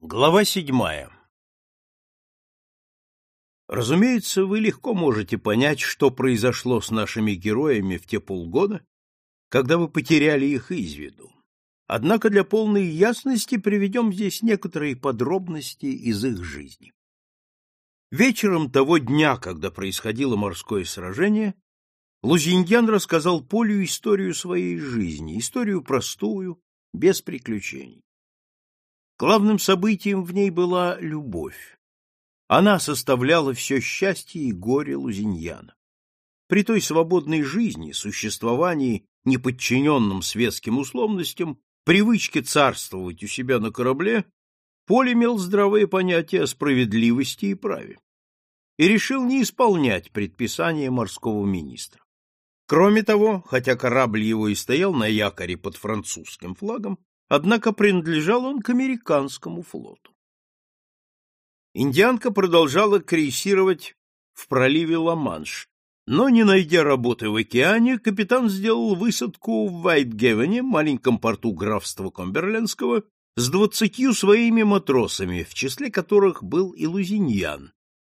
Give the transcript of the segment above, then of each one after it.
Глава седьмая Разумеется, вы легко можете понять, что произошло с нашими героями в те полгода, когда вы потеряли их из виду. Однако для полной ясности приведем здесь некоторые подробности из их жизни. Вечером того дня, когда происходило морское сражение, Лузиньян рассказал Полю историю своей жизни, историю простую, без приключений. Главным событием в ней была любовь. Она составляла все счастье и горе Лузиньяна. При той свободной жизни, существовании, неподчиненном светским условностям, привычке царствовать у себя на корабле, Поль имел здравые понятия о справедливости и праве и решил не исполнять предписания морского министра. Кроме того, хотя корабль его и стоял на якоре под французским флагом, однако принадлежал он к американскому флоту. Индианка продолжала крейсировать в проливе Ла-Манш, но, не найдя работы в океане, капитан сделал высадку в Вайтгевене, маленьком порту графства Комберлендского, с двадцатью своими матросами, в числе которых был и Лузиньян.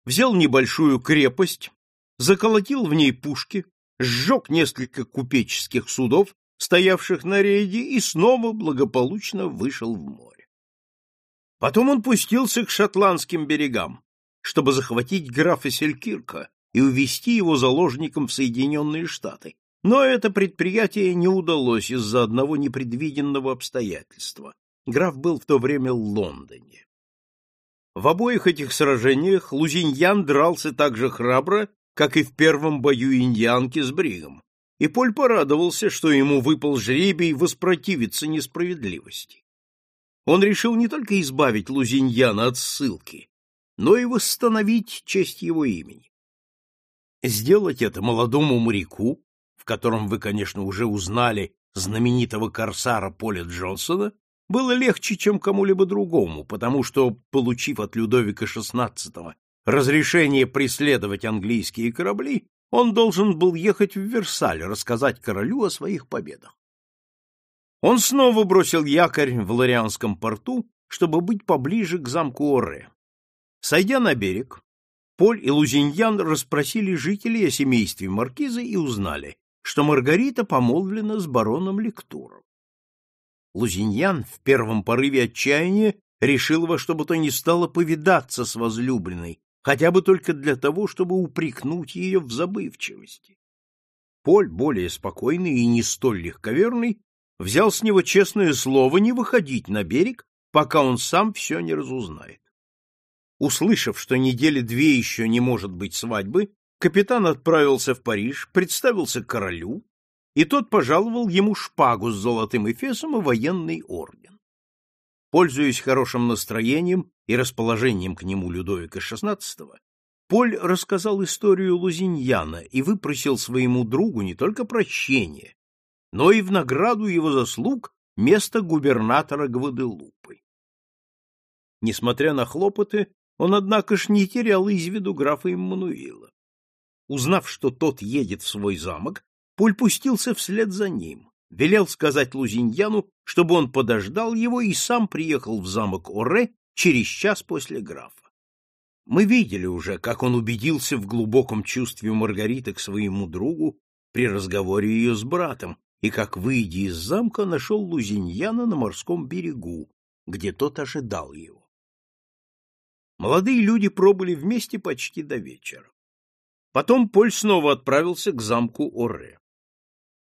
Взял небольшую крепость, заколотил в ней пушки, сжег несколько купеческих судов стоявших на рейде, и снова благополучно вышел в море. Потом он пустился к шотландским берегам, чтобы захватить графа Селькирка и увезти его заложником в Соединенные Штаты. Но это предприятие не удалось из-за одного непредвиденного обстоятельства. Граф был в то время в Лондоне. В обоих этих сражениях Лузиньян дрался так же храбро, как и в первом бою индианки с Бригом, и Поль порадовался, что ему выпал жребий воспротивиться несправедливости. Он решил не только избавить Лузиньяна от ссылки, но и восстановить честь его имени. Сделать это молодому моряку, в котором вы, конечно, уже узнали знаменитого корсара Поля Джонсона, было легче, чем кому-либо другому, потому что, получив от Людовика XVI разрешение преследовать английские корабли, он должен был ехать в Версаль рассказать королю о своих победах. Он снова бросил якорь в Лорианском порту, чтобы быть поближе к замку Оре. Сойдя на берег, Поль и Лузиньян расспросили жителей о семействе маркиза и узнали, что Маргарита помолвлена с бароном Лектуром. Лузиньян в первом порыве отчаяния решил во что бы то ни стало повидаться с возлюбленной хотя бы только для того, чтобы упрекнуть ее в забывчивости. Поль, более спокойный и не столь легковерный, взял с него честное слово не выходить на берег, пока он сам все не разузнает. Услышав, что недели две еще не может быть свадьбы, капитан отправился в Париж, представился королю, и тот пожаловал ему шпагу с золотым эфесом и военный орден. Пользуясь хорошим настроением и расположением к нему Людовика XVI, Поль рассказал историю Лузиньяна и выпросил своему другу не только прощение, но и в награду его заслуг место губернатора Гваделупы. Несмотря на хлопоты, он, однако ж, не терял из виду графа Иммануила. Узнав, что тот едет в свой замок, Поль пустился вслед за ним велел сказать Лузиньяну, чтобы он подождал его и сам приехал в замок Оре через час после графа. Мы видели уже, как он убедился в глубоком чувстве Маргариты к своему другу при разговоре ее с братом, и как, выйдя из замка, нашел Лузиньяна на морском берегу, где тот ожидал его. Молодые люди пробыли вместе почти до вечера. Потом Поль снова отправился к замку Оре.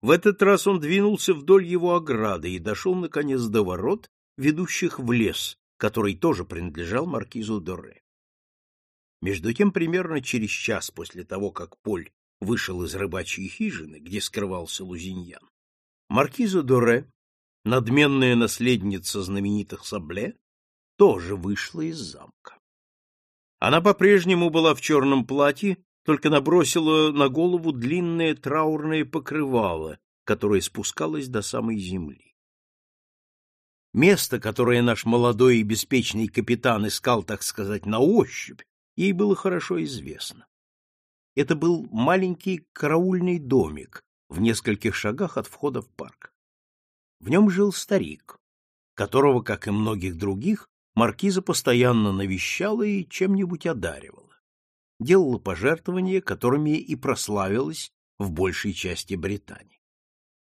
В этот раз он двинулся вдоль его ограды и дошел, наконец, до ворот, ведущих в лес, который тоже принадлежал маркизу Доре. Между тем, примерно через час после того, как Поль вышел из рыбачьей хижины, где скрывался Лузиньян, маркиза Доре, надменная наследница знаменитых Сабле, тоже вышла из замка. Она по-прежнему была в черном платье только набросила на голову длинное траурное покрывало, которое спускалось до самой земли. Место, которое наш молодой и беспечный капитан искал, так сказать, на ощупь, ей было хорошо известно. Это был маленький караульный домик в нескольких шагах от входа в парк. В нем жил старик, которого, как и многих других, маркиза постоянно навещала и чем-нибудь одаривала. Делала пожертвования, которыми и прославилась в большей части Британии.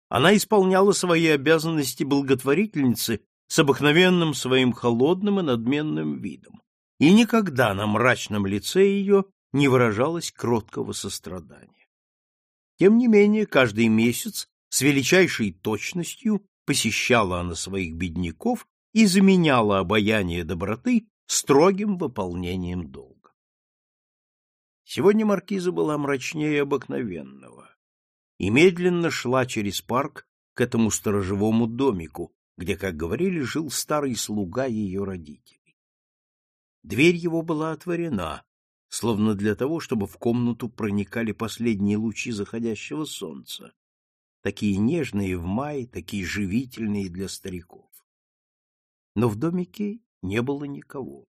Она исполняла свои обязанности благотворительницы с обыкновенным своим холодным и надменным видом, и никогда на мрачном лице ее не выражалось кроткого сострадания. Тем не менее, каждый месяц с величайшей точностью посещала она своих бедняков и заменяла обаяние доброты строгим выполнением долга. Сегодня маркиза была мрачнее обыкновенного и медленно шла через парк к этому сторожевому домику, где, как говорили, жил старый слуга ее родителей. Дверь его была отворена, словно для того, чтобы в комнату проникали последние лучи заходящего солнца, такие нежные в мае, такие живительные для стариков. Но в домике не было никого.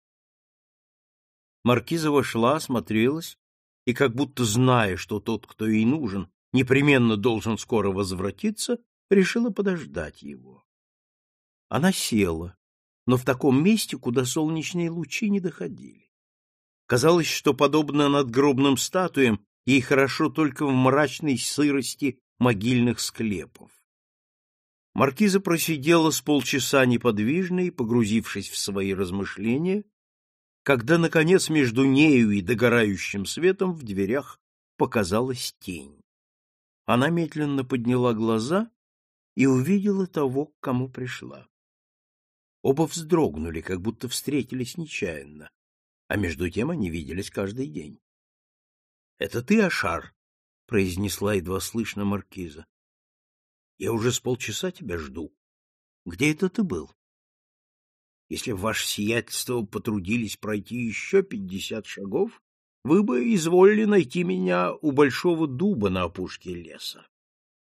Маркиза вошла, осмотрелась, и, как будто зная, что тот, кто ей нужен, непременно должен скоро возвратиться, решила подождать его. Она села, но в таком месте, куда солнечные лучи не доходили. Казалось, что, подобно надгробным статуям, ей хорошо только в мрачной сырости могильных склепов. Маркиза просидела с полчаса неподвижно и погрузившись в свои размышления, когда, наконец, между нею и догорающим светом в дверях показалась тень. Она медленно подняла глаза и увидела того, к кому пришла. Оба вздрогнули, как будто встретились нечаянно, а между тем они виделись каждый день. — Это ты, Ашар? — произнесла едва слышно маркиза. — Я уже с полчаса тебя жду. Где это ты был? Если ваше сиятельство потрудились пройти еще пятьдесят шагов, вы бы изволили найти меня у большого дуба на опушке леса.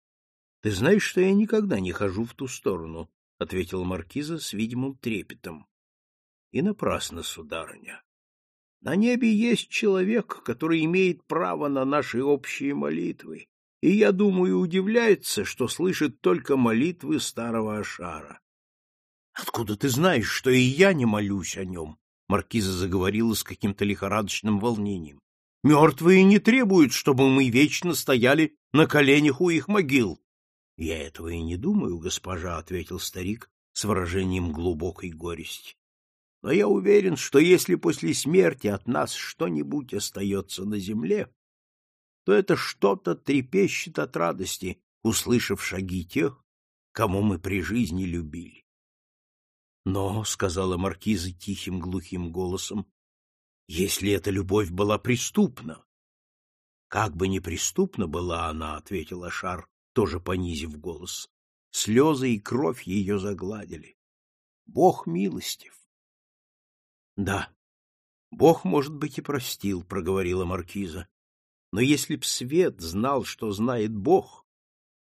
— Ты знаешь, что я никогда не хожу в ту сторону, — ответила маркиза с видимым трепетом. — И напрасно, сударыня. На небе есть человек, который имеет право на наши общие молитвы, и, я думаю, удивляется, что слышит только молитвы старого Ашара. — Откуда ты знаешь, что и я не молюсь о нем? — маркиза заговорила с каким-то лихорадочным волнением. — Мертвые не требуют, чтобы мы вечно стояли на коленях у их могил. — Я этого и не думаю, госпожа, — ответил старик с выражением глубокой горести. — Но я уверен, что если после смерти от нас что-нибудь остается на земле, то это что-то трепещет от радости, услышав шаги тех, кому мы при жизни любили. — Но, — сказала маркиза тихим глухим голосом, — если эта любовь была преступна. — Как бы ни преступна была она, — ответил Ашар, тоже понизив голос. Слезы и кровь ее загладили. Бог милостив. — Да, Бог, может быть, и простил, — проговорила маркиза. Но если б Свет знал, что знает Бог,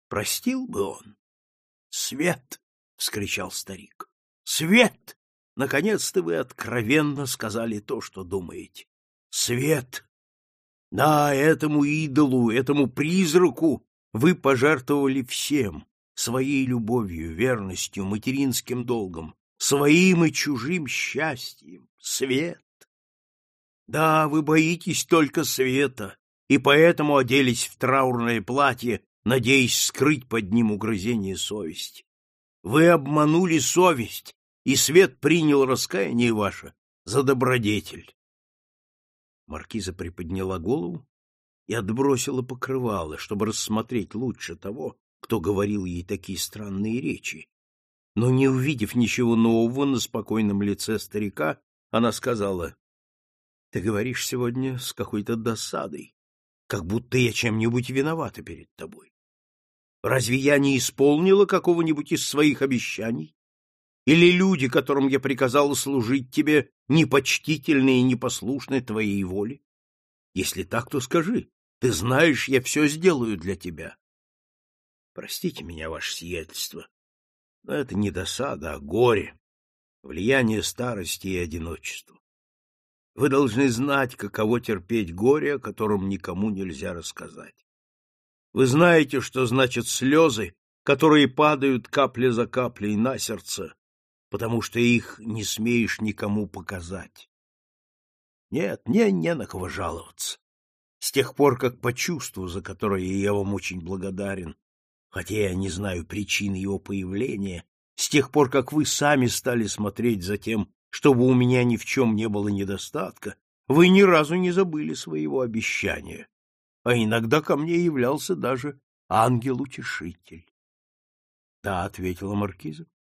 простил бы он. — Свет! — вскричал старик. — Свет! Наконец-то вы откровенно сказали то, что думаете. Свет! Да, этому идолу, этому призраку вы пожертвовали всем, своей любовью, верностью, материнским долгом, своим и чужим счастьем, свет. Да, вы боитесь только света, и поэтому оделись в траурное платье, надеясь скрыть под ним угрызение совести. Вы обманули совесть, и свет принял раскаяние ваше за добродетель. Маркиза приподняла голову и отбросила покрывало, чтобы рассмотреть лучше того, кто говорил ей такие странные речи. Но, не увидев ничего нового на спокойном лице старика, она сказала, — Ты говоришь сегодня с какой-то досадой, как будто я чем-нибудь виновата перед тобой. Разве я не исполнила какого-нибудь из своих обещаний? Или люди, которым я приказала служить тебе, непочтительны и непослушны твоей воле? Если так, то скажи, ты знаешь, я все сделаю для тебя. Простите меня, ваше сиятельство, но это не досада, а горе, влияние старости и одиночества. Вы должны знать, каково терпеть горе, о котором никому нельзя рассказать. Вы знаете, что значат слезы, которые падают капля за каплей на сердце, потому что их не смеешь никому показать. Нет, мне не на кого жаловаться. С тех пор, как по за которое я вам очень благодарен, хотя я не знаю причины его появления, с тех пор, как вы сами стали смотреть за тем, чтобы у меня ни в чем не было недостатка, вы ни разу не забыли своего обещания, а иногда ко мне являлся даже ангел-утешитель. — Да, — ответила маркиза, —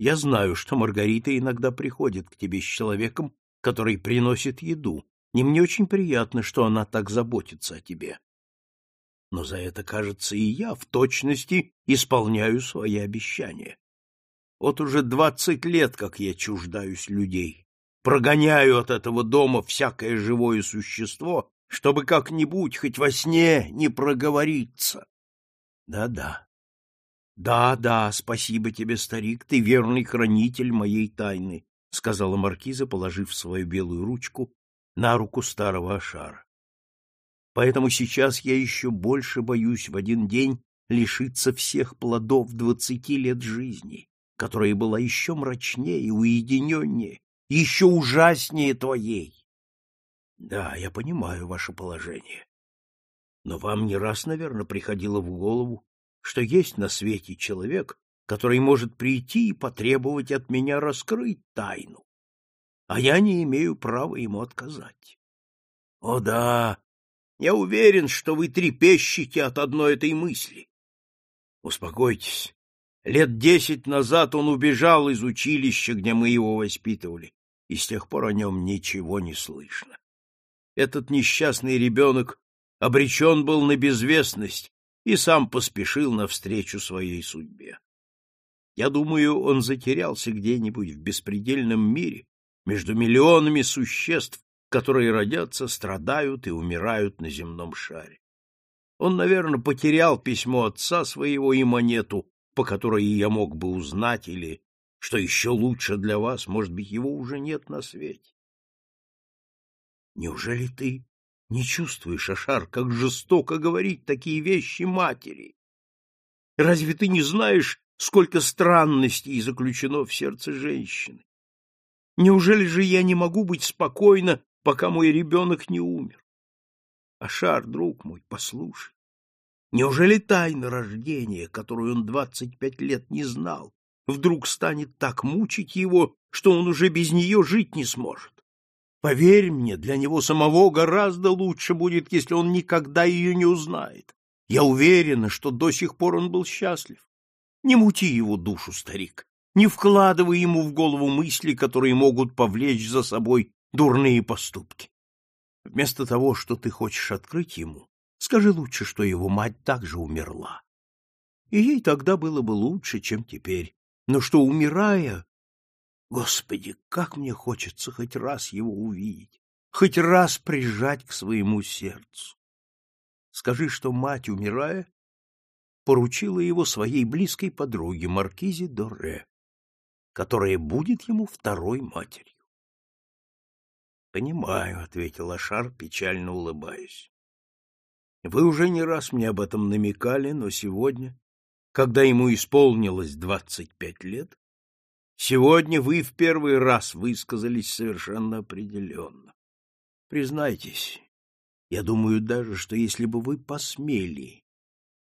я знаю, что Маргарита иногда приходит к тебе с человеком, который приносит еду, и мне очень приятно, что она так заботится о тебе. Но за это, кажется, и я в точности исполняю свои обещания. Вот уже двадцать лет, как я чуждаюсь людей, прогоняю от этого дома всякое живое существо, чтобы как-нибудь хоть во сне не проговориться. Да-да. Да-да, спасибо тебе, старик, ты верный хранитель моей тайны, сказала маркиза, положив свою белую ручку на руку старого Ашара. Поэтому сейчас я еще больше боюсь в один день лишиться всех плодов двадцати лет жизни, которая была еще мрачнее и уединеннее, еще ужаснее твоей. Да, я понимаю ваше положение. Но вам не раз, наверное, приходило в голову, что есть на свете человек, который может прийти и потребовать от меня раскрыть тайну, а я не имею права ему отказать. О да, я уверен, что вы трепещете от одной этой мысли. Успокойтесь. Лет десять назад он убежал из училища, где мы его воспитывали, и с тех пор о нем ничего не слышно. Этот несчастный ребенок обречен был на безвестность и сам поспешил навстречу своей судьбе. Я думаю, он затерялся где-нибудь в беспредельном мире между миллионами существ, которые родятся, страдают и умирают на земном шаре. Он, наверное, потерял письмо отца своего и монету, по которой я мог бы узнать, или, что еще лучше для вас, может быть, его уже нет на свете. Неужели ты не чувствуешь, Ашар, как жестоко говорить такие вещи матери? Разве ты не знаешь, сколько странностей заключено в сердце женщины? Неужели же я не могу быть спокойна пока мой ребенок не умер. Ашар, друг мой, послушай. Неужели тайна рождения, которую он двадцать пять лет не знал, вдруг станет так мучить его, что он уже без нее жить не сможет? Поверь мне, для него самого гораздо лучше будет, если он никогда ее не узнает. Я уверена, что до сих пор он был счастлив. Не мути его душу, старик, не вкладывай ему в голову мысли, которые могут повлечь за собой дурные поступки. Вместо того, что ты хочешь открыть ему, скажи лучше, что его мать также умерла. И ей тогда было бы лучше, чем теперь. Но что, умирая... Господи, как мне хочется хоть раз его увидеть, хоть раз прижать к своему сердцу. Скажи, что мать, умирая, поручила его своей близкой подруге Маркизе Доре, которая будет ему второй матерью. — Понимаю, — ответил Ашар, печально улыбаясь. — Вы уже не раз мне об этом намекали, но сегодня, когда ему исполнилось двадцать пять лет, сегодня вы в первый раз высказались совершенно определенно. Признайтесь, я думаю даже, что если бы вы посмели,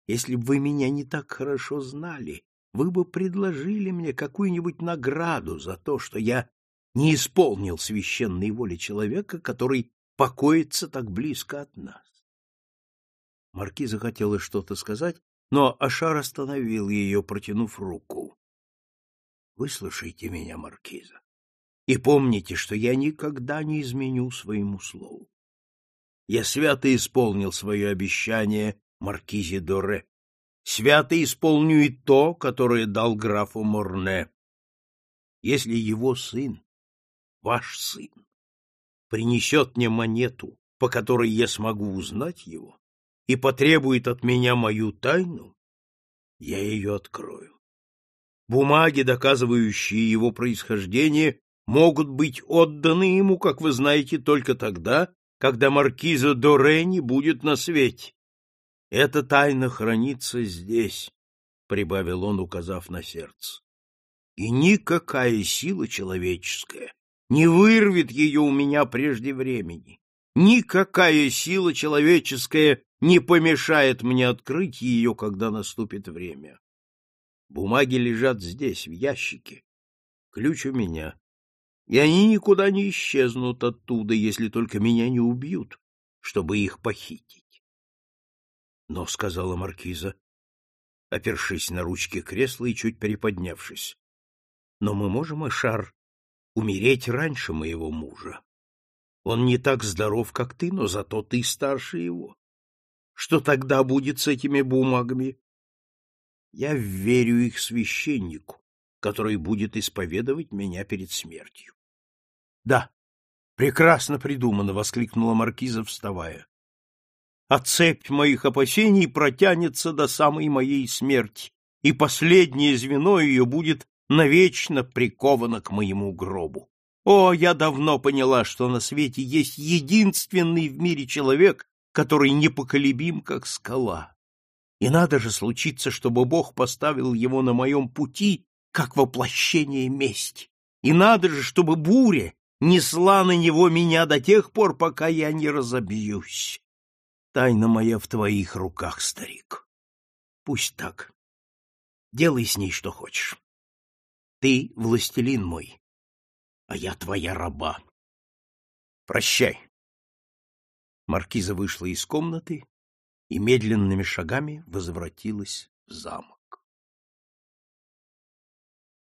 если бы вы меня не так хорошо знали, вы бы предложили мне какую-нибудь награду за то, что я не исполнил священной воли человека, который покоится так близко от нас. Маркиза хотела что-то сказать, но Ашар остановил ее, протянув руку. — Выслушайте меня, Маркиза, и помните, что я никогда не изменю своему слову. Я свято исполнил свое обещание Маркизе Доре. Свято исполню и то, которое дал графу Морне. Если его сын ваш сын, принесет мне монету, по которой я смогу узнать его, и потребует от меня мою тайну, я ее открою. Бумаги, доказывающие его происхождение, могут быть отданы ему, как вы знаете, только тогда, когда маркиза Дорени будет на свете. Эта тайна хранится здесь, — прибавил он, указав на сердце. И никакая сила человеческая не вырвет ее у меня прежде времени. Никакая сила человеческая не помешает мне открыть ее, когда наступит время. Бумаги лежат здесь, в ящике. Ключ у меня. И они никуда не исчезнут оттуда, если только меня не убьют, чтобы их похитить. Но, — сказала маркиза, опершись на ручки кресла и чуть приподнявшись, — но мы можем, Эшар, умереть раньше моего мужа. Он не так здоров, как ты, но зато ты старше его. Что тогда будет с этими бумагами? Я верю их священнику, который будет исповедовать меня перед смертью. — Да, прекрасно придумано, — воскликнула маркиза, вставая. — А цепь моих опасений протянется до самой моей смерти, и последнее звено ее будет навечно приковано к моему гробу. О, я давно поняла, что на свете есть единственный в мире человек, который непоколебим, как скала. И надо же случиться, чтобы Бог поставил его на моем пути, как воплощение мести. И надо же, чтобы буря несла на него меня до тех пор, пока я не разобьюсь. Тайна моя в твоих руках, старик. Пусть так. Делай с ней что хочешь. Ты властелин мой, а я твоя раба. Прощай. Маркиза вышла из комнаты и медленными шагами возвратилась в замок.